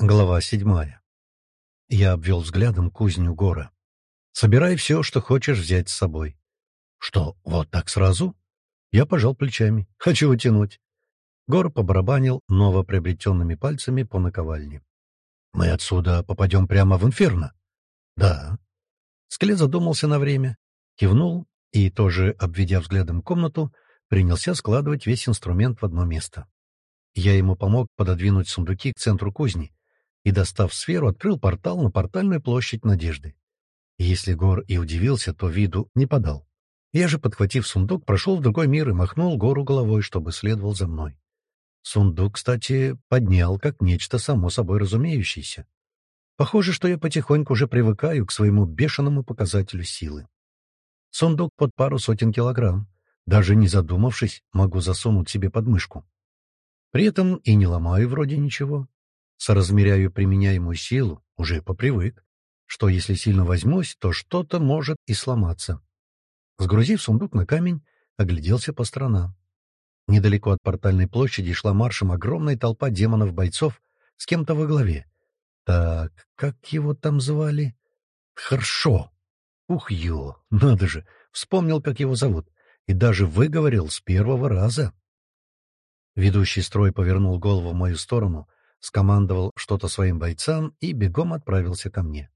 Глава седьмая. Я обвел взглядом кузню Гора. «Собирай все, что хочешь взять с собой». «Что, вот так сразу?» Я пожал плечами. «Хочу утянуть». Гор побарабанил новоприобретенными пальцами по наковальне. «Мы отсюда попадем прямо в инферно?» «Да». Скелет задумался на время, кивнул и, тоже обведя взглядом комнату, принялся складывать весь инструмент в одно место. Я ему помог пододвинуть сундуки к центру кузни, и, достав сферу, открыл портал на портальную площадь Надежды. если Гор и удивился, то виду не подал. Я же, подхватив сундук, прошел в другой мир и махнул Гору головой, чтобы следовал за мной. Сундук, кстати, поднял как нечто само собой разумеющееся. Похоже, что я потихоньку уже привыкаю к своему бешеному показателю силы. Сундук под пару сотен килограмм. Даже не задумавшись, могу засунуть себе под мышку. При этом и не ломаю вроде ничего соразмеряю применяемую силу, уже попривык, что если сильно возьмусь, то что-то может и сломаться. Сгрузив сундук на камень, огляделся по сторонам. Недалеко от портальной площади шла маршем огромная толпа демонов-бойцов с кем-то во главе. Так, как его там звали? Хорошо. Ух, ё, надо же, вспомнил, как его зовут, и даже выговорил с первого раза. Ведущий строй повернул голову в мою сторону — скомандовал что-то своим бойцам и бегом отправился ко мне.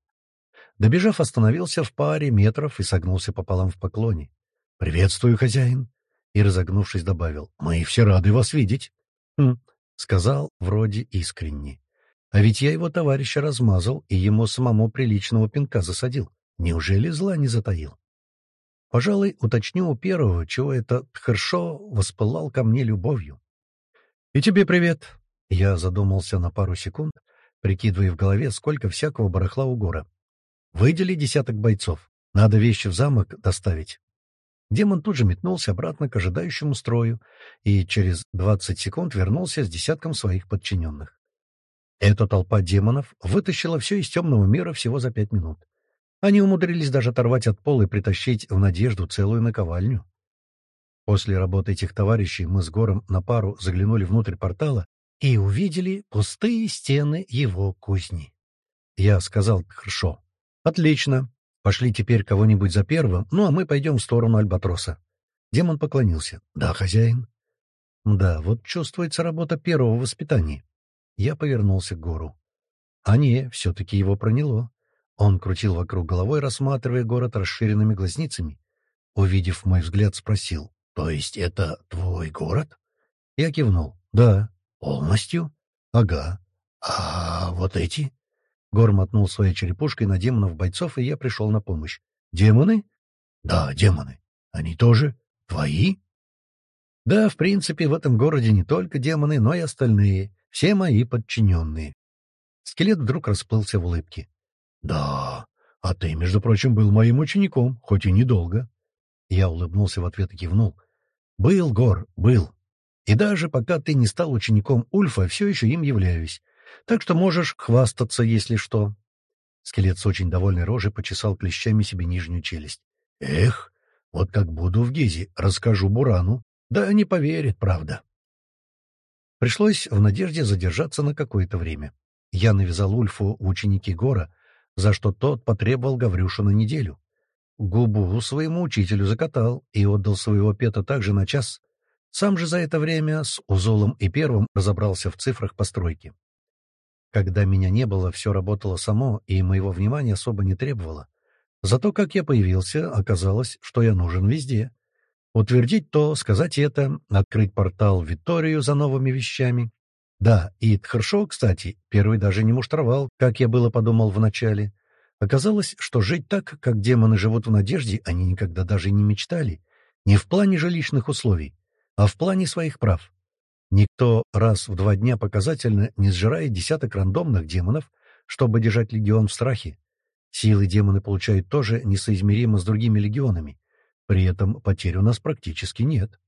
Добежав, остановился в паре метров и согнулся пополам в поклоне. «Приветствую, хозяин!» И, разогнувшись, добавил. «Мы все рады вас видеть!» «Хм», — сказал вроде искренне. «А ведь я его товарища размазал и ему самому приличного пинка засадил. Неужели зла не затаил?» Пожалуй, уточню у первого, чего этот Хершо воспылал ко мне любовью. «И тебе привет!» Я задумался на пару секунд, прикидывая в голове, сколько всякого барахла у гора. «Выдели десяток бойцов. Надо вещи в замок доставить». Демон тут же метнулся обратно к ожидающему строю и через двадцать секунд вернулся с десятком своих подчиненных. Эта толпа демонов вытащила все из темного мира всего за пять минут. Они умудрились даже оторвать от пола и притащить в надежду целую наковальню. После работы этих товарищей мы с Гором на пару заглянули внутрь портала и увидели пустые стены его кузни. Я сказал «Хорошо». «Отлично. Пошли теперь кого-нибудь за первым, ну а мы пойдем в сторону Альбатроса». Демон поклонился. «Да, хозяин». «Да, вот чувствуется работа первого воспитания». Я повернулся к гору. А не, все-таки его проняло. Он крутил вокруг головой, рассматривая город расширенными глазницами. Увидев мой взгляд, спросил, «То есть это твой город?» Я кивнул. «Да». «Полностью? Ага. А вот эти?» Гор мотнул своей черепушкой на демонов-бойцов, и я пришел на помощь. «Демоны?» «Да, демоны. Они тоже твои?» «Да, в принципе, в этом городе не только демоны, но и остальные, все мои подчиненные». Скелет вдруг расплылся в улыбке. «Да, а ты, между прочим, был моим учеником, хоть и недолго». Я улыбнулся в ответ и кивнул. «Был, Гор, был. И даже пока ты не стал учеником Ульфа, все еще им являюсь. Так что можешь хвастаться, если что. Скелет с очень довольной рожей почесал клещами себе нижнюю челюсть. Эх, вот как буду в Гизе, расскажу Бурану. Да не поверит, правда. Пришлось в надежде задержаться на какое-то время. Я навязал Ульфу в ученики Гора, за что тот потребовал Гаврюшу на неделю. Губу своему учителю закатал и отдал своего пета также на час, сам же за это время с Узолом и Первым разобрался в цифрах постройки. Когда меня не было, все работало само, и моего внимания особо не требовало. Зато как я появился, оказалось, что я нужен везде. Утвердить то, сказать это, открыть портал в Виторию за новыми вещами. Да, и Тхаршо, кстати, первый даже не муштровал, как я было подумал вначале. Оказалось, что жить так, как демоны живут в надежде, они никогда даже не мечтали. Не в плане жилищных условий, а в плане своих прав. Никто раз в два дня показательно не сжирает десяток рандомных демонов, чтобы держать легион в страхе. Силы демоны получают тоже несоизмеримо с другими легионами. При этом потерь у нас практически нет.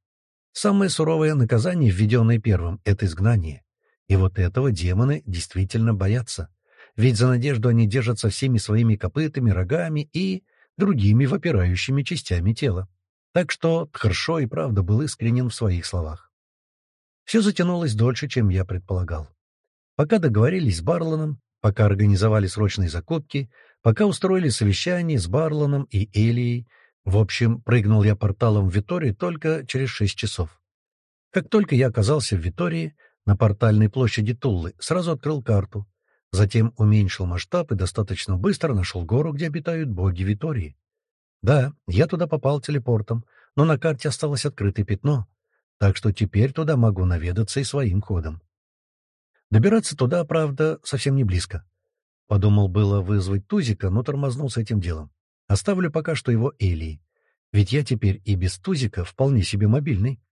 Самое суровое наказание, введенное первым, — это изгнание. И вот этого демоны действительно боятся. Ведь за надежду они держатся всеми своими копытами, рогами и другими вопирающими частями тела. Так что Тхаршо и правда был искренен в своих словах. Все затянулось дольше, чем я предполагал. Пока договорились с Барланом, пока организовали срочные закупки, пока устроили совещание с Барланом и Элией, в общем, прыгнул я порталом в Витории только через шесть часов. Как только я оказался в Витории, на портальной площади Туллы, сразу открыл карту, затем уменьшил масштаб и достаточно быстро нашел гору, где обитают боги Витории. Да, я туда попал телепортом, но на карте осталось открытое пятно, так что теперь туда могу наведаться и своим ходом. Добираться туда, правда, совсем не близко. Подумал было вызвать Тузика, но тормознул с этим делом. Оставлю пока что его Элии. Ведь я теперь и без Тузика вполне себе мобильный.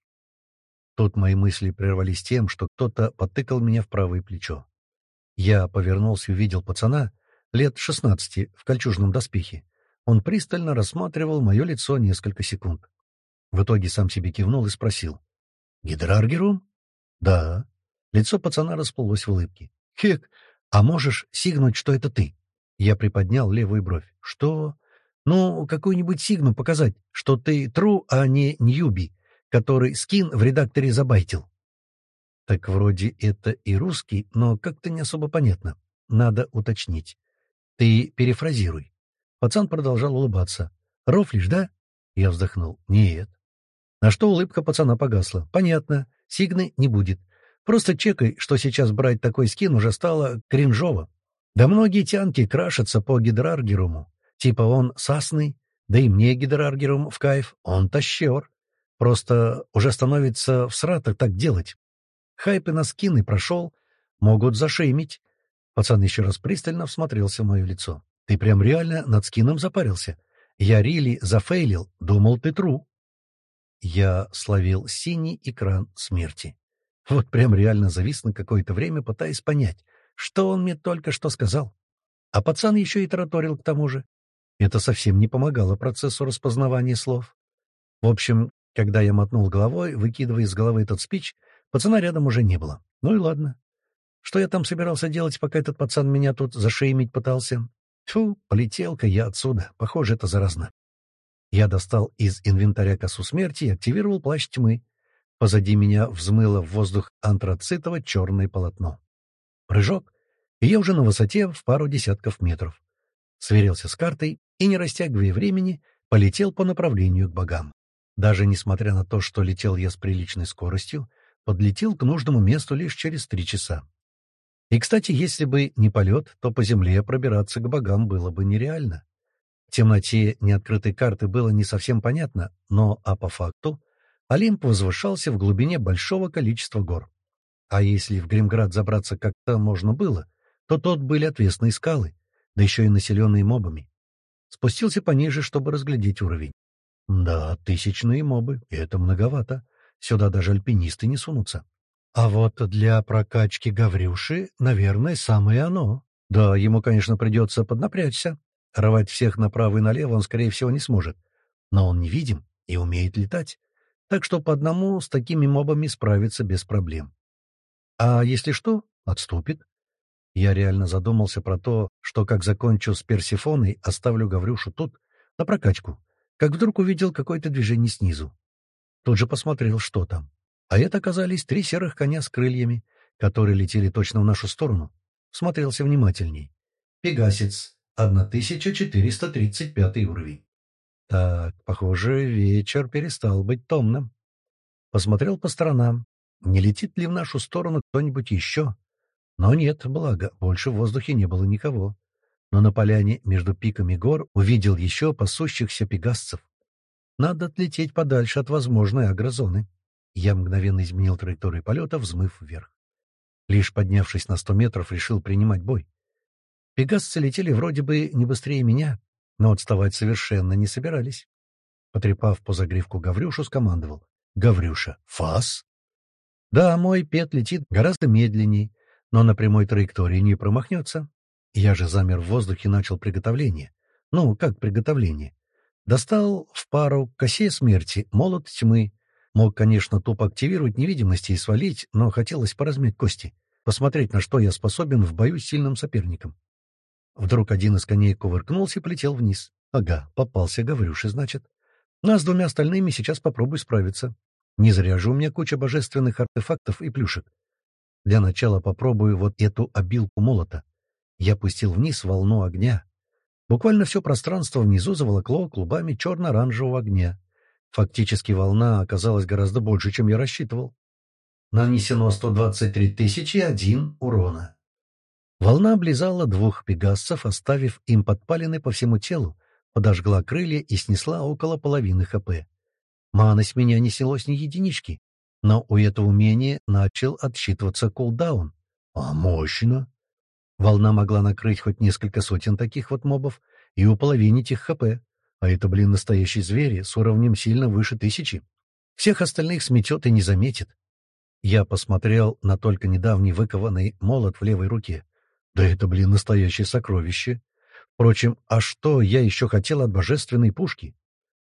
Тут мои мысли прервались тем, что кто-то потыкал меня в правое плечо. Я повернулся и увидел пацана, лет шестнадцати, в кольчужном доспехе. Он пристально рассматривал мое лицо несколько секунд. В итоге сам себе кивнул и спросил. «Гидраргерум?» «Да». Лицо пацана расплылось в улыбке. «Хек, а можешь сигнуть, что это ты?» Я приподнял левую бровь. «Что?» «Ну, какую-нибудь сигну показать, что ты тру, а не ньюби, который скин в редакторе забайтил». Так вроде это и русский, но как-то не особо понятно. Надо уточнить. Ты перефразируй. Пацан продолжал улыбаться. «Рофлишь, да?» Я вздохнул. «Нет». На что улыбка пацана погасла. «Понятно. Сигны не будет. Просто чекай, что сейчас брать такой скин уже стало кринжово. Да многие тянки крашатся по гидраргеруму. Типа он сасный, да и мне гидраргерум в кайф, он тащер. Просто уже становится в сратах так делать. Хайпы на скины прошел, могут зашеймить. Пацан еще раз пристально всмотрелся в мое лицо. Ты прям реально над скином запарился. Я рили зафейлил, думал ты тру. Я словил синий экран смерти. Вот прям реально завис на какое-то время, пытаясь понять, что он мне только что сказал. А пацан еще и тараторил к тому же. Это совсем не помогало процессу распознавания слов. В общем, когда я мотнул головой, выкидывая из головы этот спич, пацана рядом уже не было. Ну и ладно. Что я там собирался делать, пока этот пацан меня тут зашеймить пытался? Фу, полетел-ка я отсюда. Похоже, это заразно. Я достал из инвентаря косу смерти и активировал плащ тьмы. Позади меня взмыло в воздух антрацитово-черное полотно. Прыжок, и я уже на высоте в пару десятков метров. Сверился с картой и, не растягивая времени, полетел по направлению к богам. Даже несмотря на то, что летел я с приличной скоростью, подлетел к нужному месту лишь через три часа. И, кстати, если бы не полет, то по земле пробираться к богам было бы нереально. В темноте неоткрытой карты было не совсем понятно, но, а по факту, Олимп возвышался в глубине большого количества гор. А если в Гримград забраться как-то можно было, то тут были отвесные скалы, да еще и населенные мобами. Спустился пониже, чтобы разглядеть уровень. Да, тысячные мобы, и это многовато. Сюда даже альпинисты не сунутся. А вот для прокачки Гаврюши, наверное, самое оно. Да, ему, конечно, придется поднапрячься, Рвать всех направо и налево он, скорее всего, не сможет. Но он невидим и умеет летать. Так что по одному с такими мобами справиться без проблем. А если что, отступит. Я реально задумался про то, что как закончу с Персифоной, оставлю Гаврюшу тут, на прокачку, как вдруг увидел какое-то движение снизу. Тут же посмотрел, что там. А это оказались три серых коня с крыльями, которые летели точно в нашу сторону. Смотрелся внимательней. Пегасец, 1435 уровень. Так, похоже, вечер перестал быть томным. Посмотрел по сторонам. Не летит ли в нашу сторону кто-нибудь еще? Но нет, благо, больше в воздухе не было никого. Но на поляне между пиками гор увидел еще пасущихся пегасцев. Надо отлететь подальше от возможной агрозоны. Я мгновенно изменил траекторию полета, взмыв вверх. Лишь поднявшись на сто метров, решил принимать бой. Пегасцы летели вроде бы не быстрее меня, но отставать совершенно не собирались. Потрепав по загривку Гаврюшу, скомандовал. «Гаврюша, фас!» Да, мой пет летит гораздо медленнее, но на прямой траектории не промахнется. Я же замер в воздухе и начал приготовление. Ну, как приготовление? Достал в пару к косе смерти молот тьмы. Мог, конечно, тупо активировать невидимости и свалить, но хотелось поразмять кости, посмотреть, на что я способен в бою с сильным соперником. Вдруг один из коней кувыркнулся и полетел вниз. Ага, попался Гаврюши, значит. Ну, а с двумя остальными сейчас попробуй справиться. Не зря же у меня куча божественных артефактов и плюшек. Для начала попробую вот эту обилку молота. Я пустил вниз волну огня. Буквально все пространство внизу заволокло клубами черно-оранжевого огня. Фактически волна оказалась гораздо больше, чем я рассчитывал. Нанесено 123 тысячи один урона. Волна облизала двух пегасцев, оставив им подпалины по всему телу, подожгла крылья и снесла около половины ХП. Маны с меня не селось ни единички, но у этого умения начал отсчитываться кулдаун. А мощно! Волна могла накрыть хоть несколько сотен таких вот мобов и уполовинить их ХП. А это, блин, настоящие звери с уровнем сильно выше тысячи. Всех остальных сметет и не заметит. Я посмотрел на только недавний выкованный молот в левой руке. Да это, блин, настоящее сокровище. Впрочем, а что я еще хотел от божественной пушки?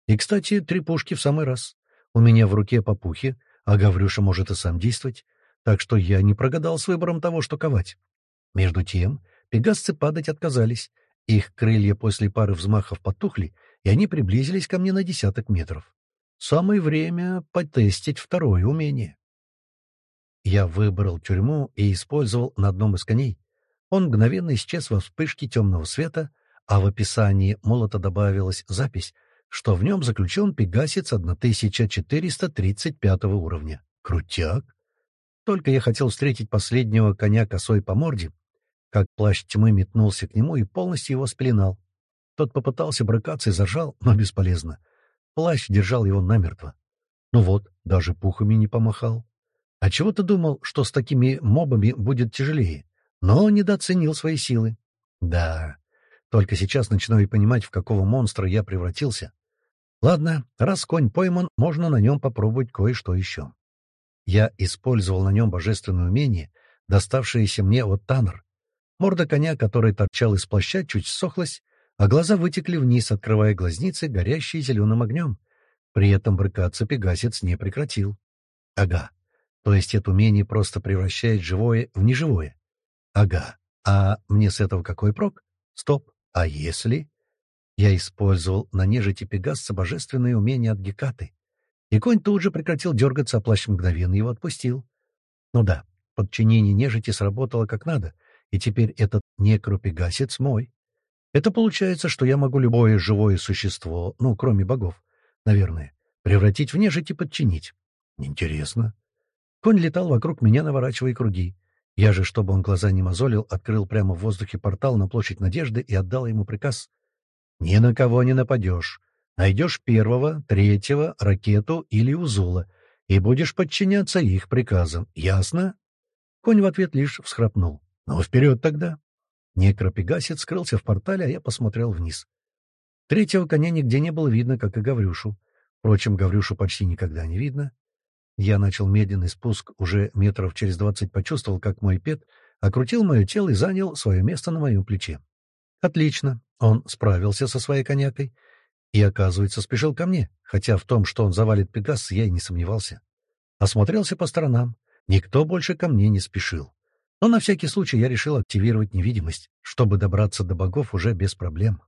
И, кстати, три пушки в самый раз. У меня в руке попухи, а Гаврюша может и сам действовать, так что я не прогадал с выбором того, что ковать. Между тем, пегасцы падать отказались. Их крылья после пары взмахов потухли, и они приблизились ко мне на десяток метров. Самое время потестить второе умение. Я выбрал тюрьму и использовал на одном из коней, он мгновенно исчез во вспышке темного света, а в описании молота добавилась запись, что в нем заключен пегасец 1435 уровня. Крутяк! Только я хотел встретить последнего коня косой по морде, как плащ тьмы метнулся к нему и полностью его спеленал. Тот попытался брыкаться и зажал, но бесполезно. Плащ держал его намертво. Ну вот, даже пухами не помахал. А чего ты думал, что с такими мобами будет тяжелее? но недооценил свои силы. Да, только сейчас начинаю понимать, в какого монстра я превратился. Ладно, раз конь пойман, можно на нем попробовать кое-что еще. Я использовал на нем божественное умение, доставшееся мне от Таннер. Морда коня, который торчал из плаща, чуть ссохлась, а глаза вытекли вниз, открывая глазницы, горящие зеленым огнем. При этом брыкаться пегасец не прекратил. Ага, то есть это умение просто превращает живое в неживое. Ага. А мне с этого какой прок? Стоп. А если... Я использовал на нежити Пегасца божественное умение от Гекаты. И конь тут же прекратил дергаться, а плащ мгновенно его отпустил. Ну да, подчинение нежити сработало как надо, и теперь этот некропегасец мой. Это получается, что я могу любое живое существо, ну, кроме богов, наверное, превратить в нежить и подчинить. Интересно. Конь летал вокруг меня, наворачивая круги. Я же, чтобы он глаза не мозолил, открыл прямо в воздухе портал на площадь Надежды и отдал ему приказ. «Ни на кого не нападешь. Найдешь первого, третьего, ракету или узула, и будешь подчиняться их приказам. Ясно?» Конь в ответ лишь всхрапнул. «Ну, вперед тогда!» Некропегасец скрылся в портале, а я посмотрел вниз. Третьего коня нигде не было видно, как и Гаврюшу. Впрочем, Гаврюшу почти никогда не видно. Я начал медленный спуск, уже метров через двадцать почувствовал, как мой пет окрутил мое тело и занял свое место на моем плече. Отлично, он справился со своей конякой и, оказывается, спешил ко мне, хотя в том, что он завалит Пегас, я и не сомневался. Осмотрелся по сторонам. Никто больше ко мне не спешил. Но на всякий случай я решил активировать невидимость, чтобы добраться до богов уже без проблем.